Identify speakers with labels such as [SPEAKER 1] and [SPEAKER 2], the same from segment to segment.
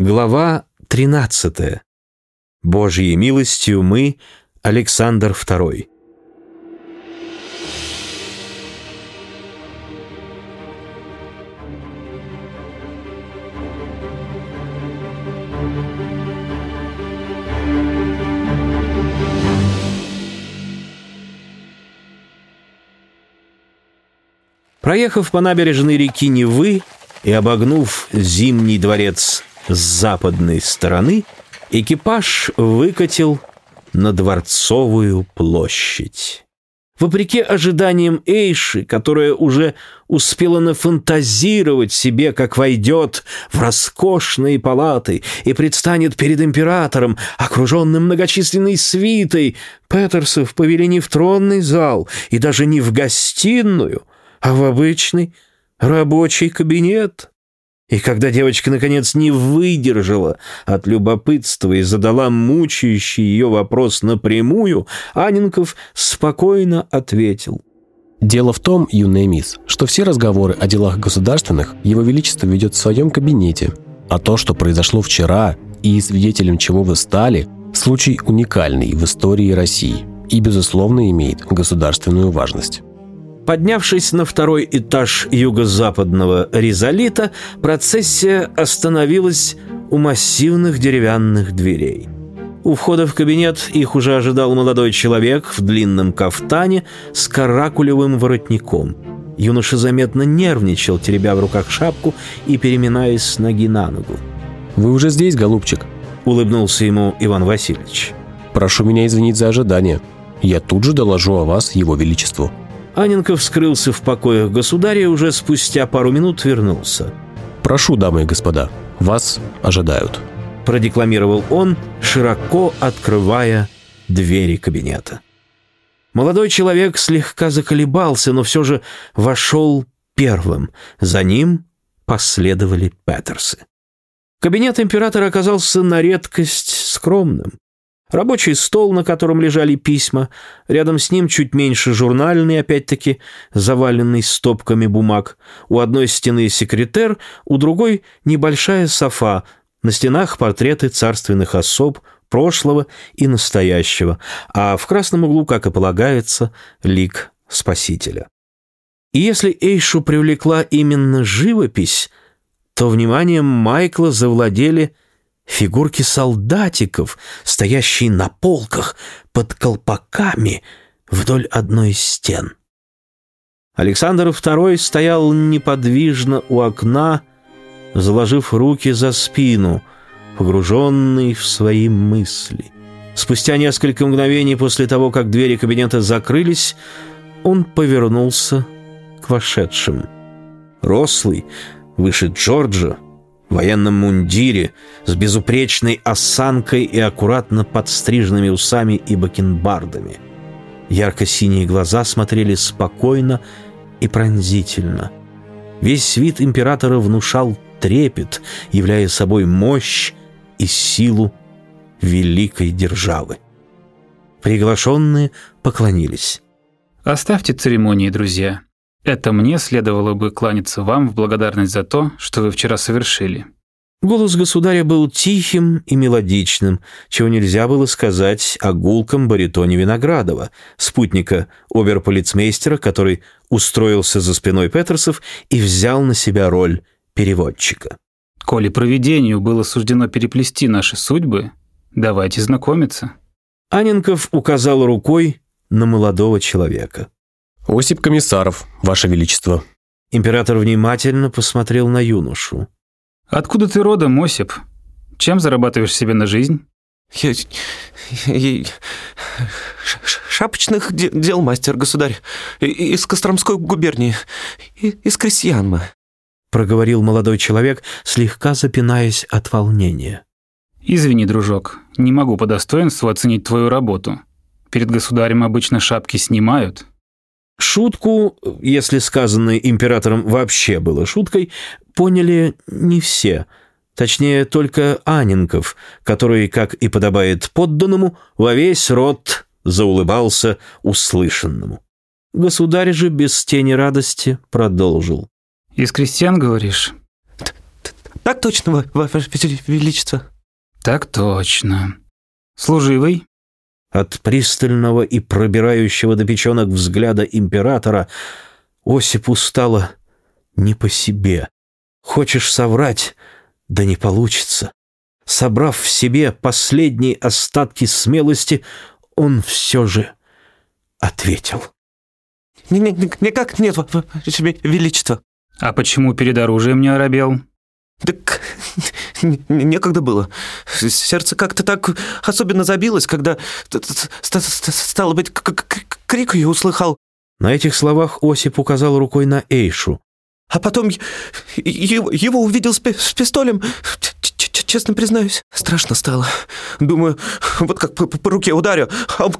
[SPEAKER 1] Глава 13. Божьей милостью мы, Александр II. Проехав по набережной реки Невы и обогнув Зимний дворец с западной стороны, экипаж выкатил на Дворцовую площадь. Вопреки ожиданиям Эйши, которая уже успела нафантазировать себе, как войдет в роскошные палаты и предстанет перед императором, окруженным многочисленной свитой, Петерсов повели не в тронный зал и даже не в гостиную, а в обычный рабочий кабинет. И когда девочка, наконец, не выдержала от любопытства и задала мучающий ее вопрос напрямую, Анинков спокойно ответил.
[SPEAKER 2] Дело в том, юная мисс, что все разговоры о делах государственных Его Величество ведет в своем кабинете, а то, что произошло вчера и свидетелем чего вы стали, случай уникальный в истории России и, безусловно, имеет государственную важность.
[SPEAKER 1] Поднявшись на второй этаж юго-западного ризолита, процессия остановилась у массивных деревянных дверей. У входа в кабинет их уже ожидал молодой человек в длинном кафтане с каракулевым воротником. Юноша заметно нервничал, теребя в руках шапку и переминаясь с ноги на ногу.
[SPEAKER 2] «Вы уже здесь, голубчик?»
[SPEAKER 1] — улыбнулся ему Иван Васильевич.
[SPEAKER 2] «Прошу меня извинить за ожидание. Я тут же доложу о вас Его Величеству».
[SPEAKER 1] Аненков скрылся в покоях государя и уже спустя пару минут вернулся.
[SPEAKER 2] «Прошу, дамы и господа, вас ожидают», –
[SPEAKER 1] продекламировал он, широко открывая двери кабинета. Молодой человек слегка заколебался, но все же вошел первым. За ним последовали Петерсы. Кабинет императора оказался на редкость скромным. Рабочий стол, на котором лежали письма, рядом с ним чуть меньше журнальный, опять-таки, заваленный стопками бумаг. У одной стены секретер, у другой небольшая софа, на стенах портреты царственных особ прошлого и настоящего, а в красном углу, как и полагается, лик Спасителя. И если Эйшу привлекла именно живопись, то вниманием Майкла завладели – фигурки солдатиков, стоящие на полках под колпаками вдоль одной из стен. Александр II стоял неподвижно у окна, заложив руки за спину, погруженный в свои мысли. Спустя несколько мгновений после того, как двери кабинета закрылись, он повернулся к вошедшим. Рослый, выше Джорджа, в военном мундире, с безупречной осанкой и аккуратно подстриженными усами и бакенбардами. Ярко-синие глаза смотрели спокойно и пронзительно. Весь вид императора внушал трепет, являя собой мощь и силу великой державы. Приглашенные поклонились.
[SPEAKER 3] «Оставьте церемонии, друзья», это мне следовало бы кланяться вам в благодарность за то, что вы вчера совершили».
[SPEAKER 1] Голос государя был тихим и мелодичным, чего нельзя было сказать о гулком баритоне Виноградова, спутника оберполицмейстера, который устроился за спиной Петерсов и взял на себя роль переводчика.
[SPEAKER 3] «Коли провидению было суждено переплести наши судьбы, давайте знакомиться».
[SPEAKER 1] Аненков указал рукой на молодого человека.
[SPEAKER 2] «Осип Комиссаров, Ваше Величество».
[SPEAKER 1] Император внимательно посмотрел на юношу.
[SPEAKER 3] «Откуда ты родом, Осип? Чем зарабатываешь себе на жизнь?»
[SPEAKER 4] Я, я, шапочных дел мастер, государь, из Костромской губернии, из крестьян мы.
[SPEAKER 1] Проговорил молодой человек, слегка запинаясь от волнения.
[SPEAKER 3] Извини, дружок, не могу по достоинству оценить твою работу. Перед государем обычно шапки снимают,
[SPEAKER 1] Шутку, если сказанное императором вообще было шуткой, поняли не все. Точнее, только Анинков, который, как и подобает подданному, во весь рот заулыбался услышанному. Государь же без тени радости продолжил.
[SPEAKER 3] «Из крестьян, говоришь?»
[SPEAKER 4] Так точно, Ваше Величество.
[SPEAKER 3] Так точно. Служивый?
[SPEAKER 1] От пристального и пробирающего до печенок взгляда императора Осипу стало не по себе. Хочешь соврать, да не получится. Собрав в себе последние остатки смелости, он все же ответил.
[SPEAKER 4] «Никак нет, Ваше Величество».
[SPEAKER 3] «А почему перед оружием не оробел?»
[SPEAKER 4] «Так некогда было. Сердце как-то так особенно забилось, когда, стало быть, крик ее услыхал».
[SPEAKER 1] На этих словах Осип указал рукой на Эйшу.
[SPEAKER 4] «А потом его увидел с пистолем. Честно признаюсь, страшно стало. Думаю, вот как по руке ударю, а он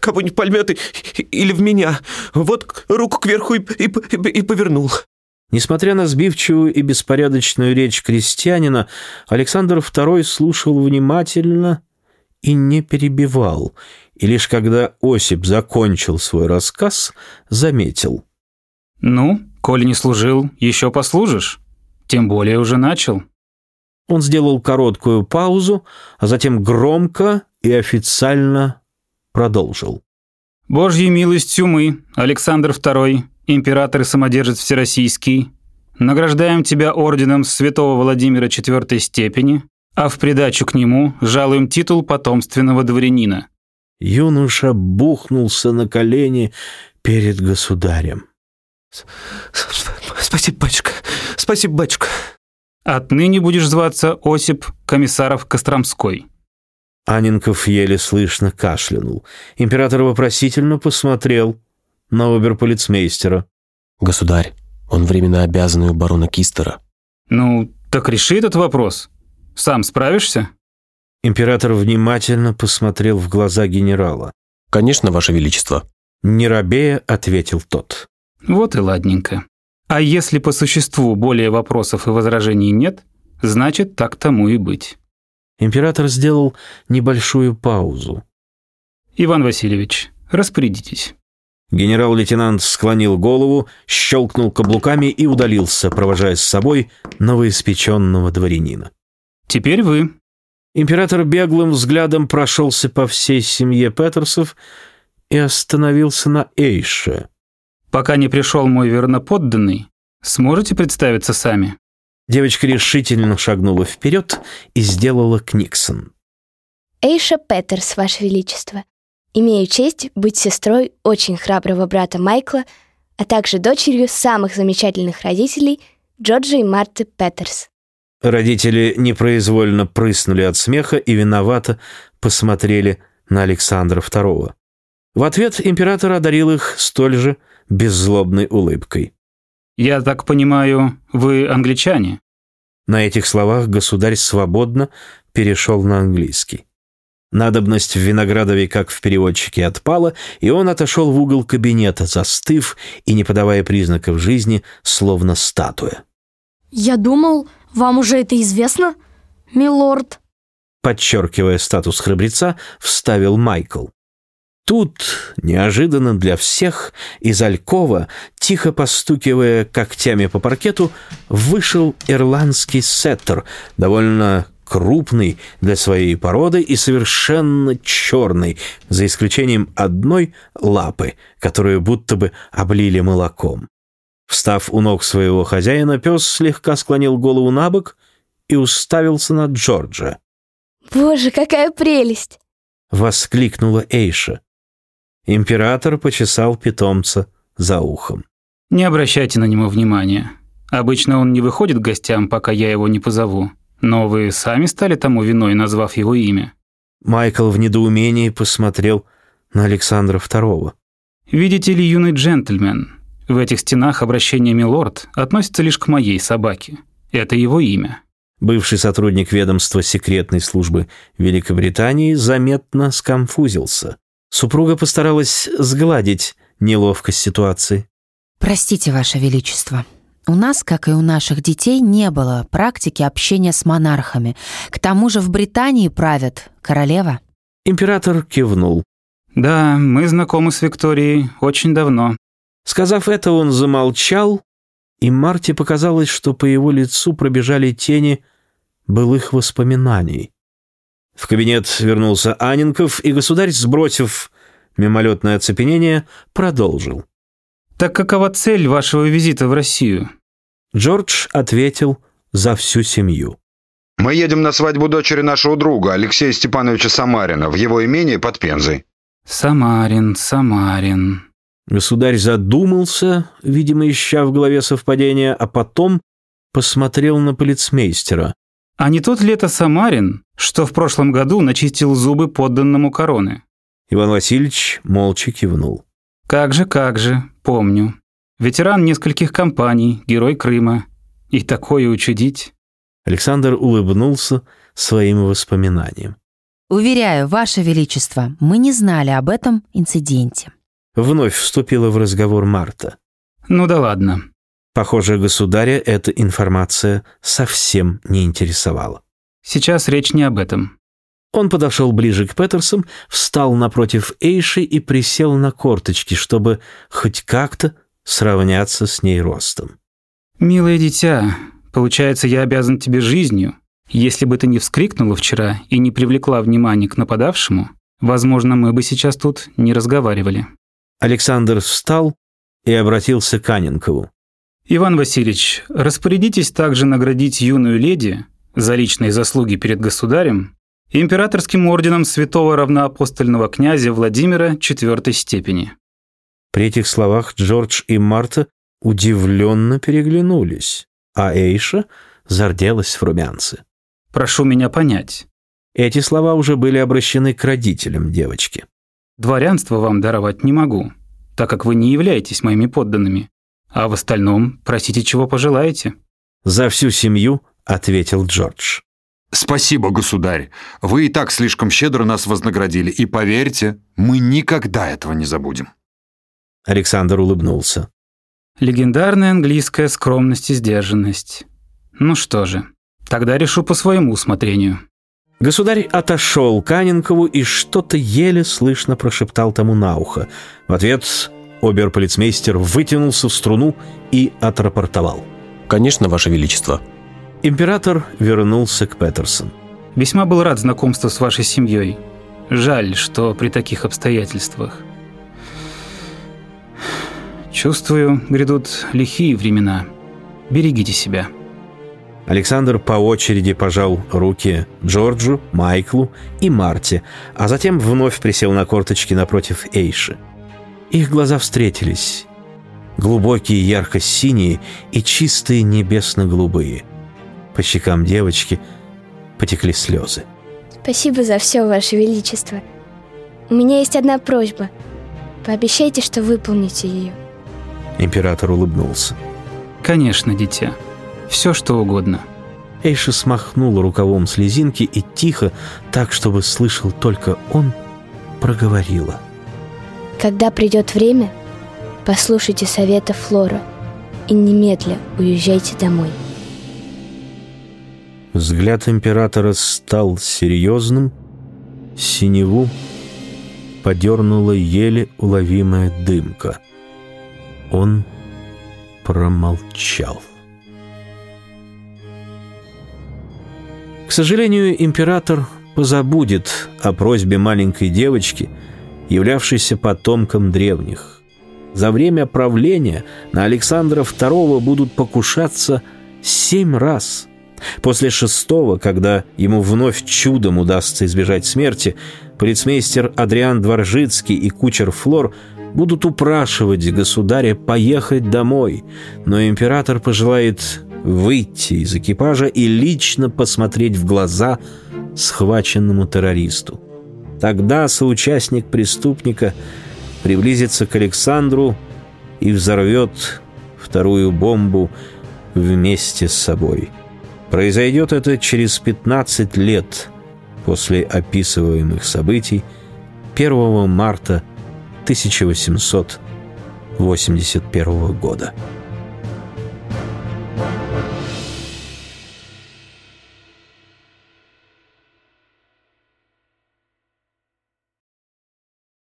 [SPEAKER 4] кого-нибудь пальмет или в меня. Вот руку кверху и, и, и повернул».
[SPEAKER 1] Несмотря на сбивчивую и беспорядочную речь крестьянина, Александр II слушал внимательно и не перебивал, и лишь когда Осип закончил свой рассказ, заметил.
[SPEAKER 3] «Ну, коли не служил, еще послужишь. Тем более уже начал».
[SPEAKER 1] Он сделал короткую паузу, а затем громко и официально продолжил.
[SPEAKER 3] «Божьей милостью мы, Александр II, император и самодержец Всероссийский, награждаем тебя орденом святого Владимира IV степени, а в придачу к нему жалуем титул потомственного дворянина».
[SPEAKER 1] Юноша бухнулся на колени перед государем.
[SPEAKER 4] «Спасибо, батюшка, спасибо, батюшка».
[SPEAKER 3] «Отныне будешь зваться Осип Комиссаров Костромской».
[SPEAKER 1] Анинков еле слышно кашлянул. Император вопросительно посмотрел на оберполицмейстера.
[SPEAKER 2] «Государь, он временно обязанный у барона Кистера».
[SPEAKER 3] «Ну, так реши этот вопрос. Сам справишься?»
[SPEAKER 1] Император внимательно посмотрел в глаза генерала.
[SPEAKER 2] «Конечно, Ваше Величество».
[SPEAKER 1] Не робея, ответил тот.
[SPEAKER 3] «Вот и ладненько. А если по существу более вопросов и возражений нет, значит, так тому и быть».
[SPEAKER 1] Император сделал небольшую паузу.
[SPEAKER 3] «Иван Васильевич, распорядитесь».
[SPEAKER 1] Генерал-лейтенант склонил голову, щелкнул каблуками и удалился, провожая с собой новоиспеченного дворянина.
[SPEAKER 3] «Теперь вы».
[SPEAKER 1] Император беглым взглядом прошелся по всей семье Петерсов и остановился на Эйше.
[SPEAKER 3] «Пока не пришел мой верноподданный, сможете представиться сами?»
[SPEAKER 1] Девочка решительно шагнула вперед и сделала книксон.
[SPEAKER 5] «Эйша Петерс, Ваше Величество. Имею честь быть сестрой очень храброго брата Майкла, а также дочерью самых замечательных родителей Джорджа и Марты Петерс».
[SPEAKER 1] Родители непроизвольно прыснули от смеха и виновато посмотрели на Александра II. В ответ император одарил их столь же беззлобной улыбкой.
[SPEAKER 3] «Я так понимаю, вы англичане?»
[SPEAKER 1] На этих словах государь свободно перешел на английский. Надобность в Виноградове, как в переводчике, отпала, и он отошел в угол кабинета, застыв и не подавая признаков жизни, словно статуя.
[SPEAKER 6] «Я думал, вам уже это известно, милорд?»
[SPEAKER 1] Подчеркивая статус храбреца, вставил Майкл. Тут, неожиданно для всех, из Алькова, тихо постукивая когтями по паркету, вышел ирландский сеттер, довольно крупный для своей породы и совершенно черный, за исключением одной лапы, которую будто бы облили молоком. Встав у ног своего хозяина, пес слегка склонил голову на бок и уставился на Джорджа.
[SPEAKER 5] «Боже, какая прелесть!»
[SPEAKER 1] — воскликнула Эйша. Император почесал питомца за ухом.
[SPEAKER 3] «Не обращайте на него внимания. Обычно он не выходит к гостям, пока я его не позову. Но вы сами стали тому виной, назвав его имя».
[SPEAKER 1] Майкл в недоумении посмотрел на Александра II.
[SPEAKER 3] «Видите ли, юный джентльмен, в этих стенах обращение «милорд» относится лишь к моей собаке. Это его имя».
[SPEAKER 1] Бывший сотрудник ведомства секретной службы Великобритании заметно скомфузился. Супруга постаралась сгладить неловкость ситуации.
[SPEAKER 7] «Простите, Ваше Величество», у нас, как и у наших детей, не было практики общения с монархами. К тому же в Британии правят королева.
[SPEAKER 1] Император кивнул.
[SPEAKER 3] «Да, мы знакомы с Викторией очень давно».
[SPEAKER 1] Сказав это, он замолчал и Марте показалось, что по его лицу пробежали тени былых воспоминаний. В кабинет вернулся Анинков, и государь, сбросив мимолетное оцепенение, продолжил.
[SPEAKER 3] «Так какова цель вашего визита в Россию?»
[SPEAKER 1] Джордж ответил за всю семью.
[SPEAKER 8] «Мы едем на свадьбу дочери нашего друга, Алексея Степановича Самарина, в его имении под Пензой».
[SPEAKER 3] «Самарин, Самарин».
[SPEAKER 1] Государь задумался, видимо, ища в голове совпадения, а потом посмотрел на полицмейстера.
[SPEAKER 3] «А не тот ли это Самарин, что в прошлом году начистил зубы подданному короны?»
[SPEAKER 1] Иван Васильевич молча кивнул.
[SPEAKER 3] «Как же, как же, помню. Ветеран нескольких кампаний, герой Крыма. И такое учудить».
[SPEAKER 1] Александр улыбнулся своим воспоминаниям.
[SPEAKER 7] Уверяю, Ваше Величество, мы не знали об этом инциденте.
[SPEAKER 1] Вновь вступила в разговор Марта.
[SPEAKER 3] Ну да ладно.
[SPEAKER 1] Похоже, государя эта информация совсем не интересовала.
[SPEAKER 3] Сейчас речь не об этом.
[SPEAKER 1] Он подошел ближе к Петерсам, встал напротив Эйши и присел на корточки, чтобы хоть как-то сравняться с ней ростом.
[SPEAKER 3] «Милое дитя, получается, я обязан тебе жизнью. Если бы ты не вскрикнула вчера и не привлекла внимание к нападавшему, возможно, мы бы сейчас тут не разговаривали».
[SPEAKER 1] Александр встал и обратился к Аненкову.
[SPEAKER 3] «Иван Васильевич, распорядитесь также наградить юную леди за личные заслуги перед государем императорским орденом святого равноапостольного князя Владимира четвертой степени».
[SPEAKER 1] При этих словах Джордж и Марта удивленно переглянулись, а Эйша зарделась в румянце.
[SPEAKER 3] «Прошу меня понять».
[SPEAKER 1] Эти слова уже были обращены к родителям девочки.
[SPEAKER 3] «Дворянство вам даровать не могу, так как вы не являетесь моими подданными, а в остальном просите, чего пожелаете».
[SPEAKER 1] «За всю семью», — ответил Джордж.
[SPEAKER 8] «Спасибо, государь. Вы и так слишком щедро нас вознаградили, и поверьте, мы никогда этого не забудем».
[SPEAKER 1] Александр улыбнулся.
[SPEAKER 3] Легендарная английская скромность и сдержанность. Ну что же, тогда решу по своему усмотрению.
[SPEAKER 1] Государь отошел к Аненкову и что-то еле слышно прошептал тому на ухо. В ответ оберполицмейстер вытянулся в струну и отрапортовал.
[SPEAKER 2] «Конечно, Ваше Величество».
[SPEAKER 1] Император вернулся к Петерсон.
[SPEAKER 3] Весьма был рад знакомству с вашей семьей. Жаль, что при таких обстоятельствах. Чувствую, грядут лихие времена. Берегите себя.
[SPEAKER 1] Александр по очереди пожал руки Джорджу, Майклу и Марте, а затем вновь присел на корточки напротив Эйши. Их глаза встретились. Глубокие ярко-синие и чистые небесно-голубые. По щекам девочки потекли слезы.
[SPEAKER 5] Спасибо за все, Ваше Величество. У меня есть одна просьба. Пообещайте, что выполните ее.
[SPEAKER 1] Император улыбнулся.
[SPEAKER 3] Конечно, дитя. Все, что угодно.
[SPEAKER 1] Эйша смахнула рукавом слезинки и тихо, так, чтобы слышал только он, проговорила.
[SPEAKER 5] Когда придет время, послушайте совета Флора и немедля уезжайте домой.
[SPEAKER 1] Взгляд императора стал серьезным, синеву подернула еле уловимая дымка. Он промолчал. К сожалению, император позабудет о просьбе маленькой девочки, являвшейся потомком древних. За время правления на Александра II будут покушаться семь раз. После шестого, когда ему вновь чудом удастся избежать смерти, полицмейстер Адриан Дворжицкий и кучер Флор будут упрашивать государя поехать домой, но император пожелает выйти из экипажа и лично посмотреть в глаза схваченному террористу. Тогда соучастник преступника приблизится к Александру и взорвет вторую бомбу вместе с собой. Произойдет это через 15 лет после описываемых событий 1 марта 1881 года.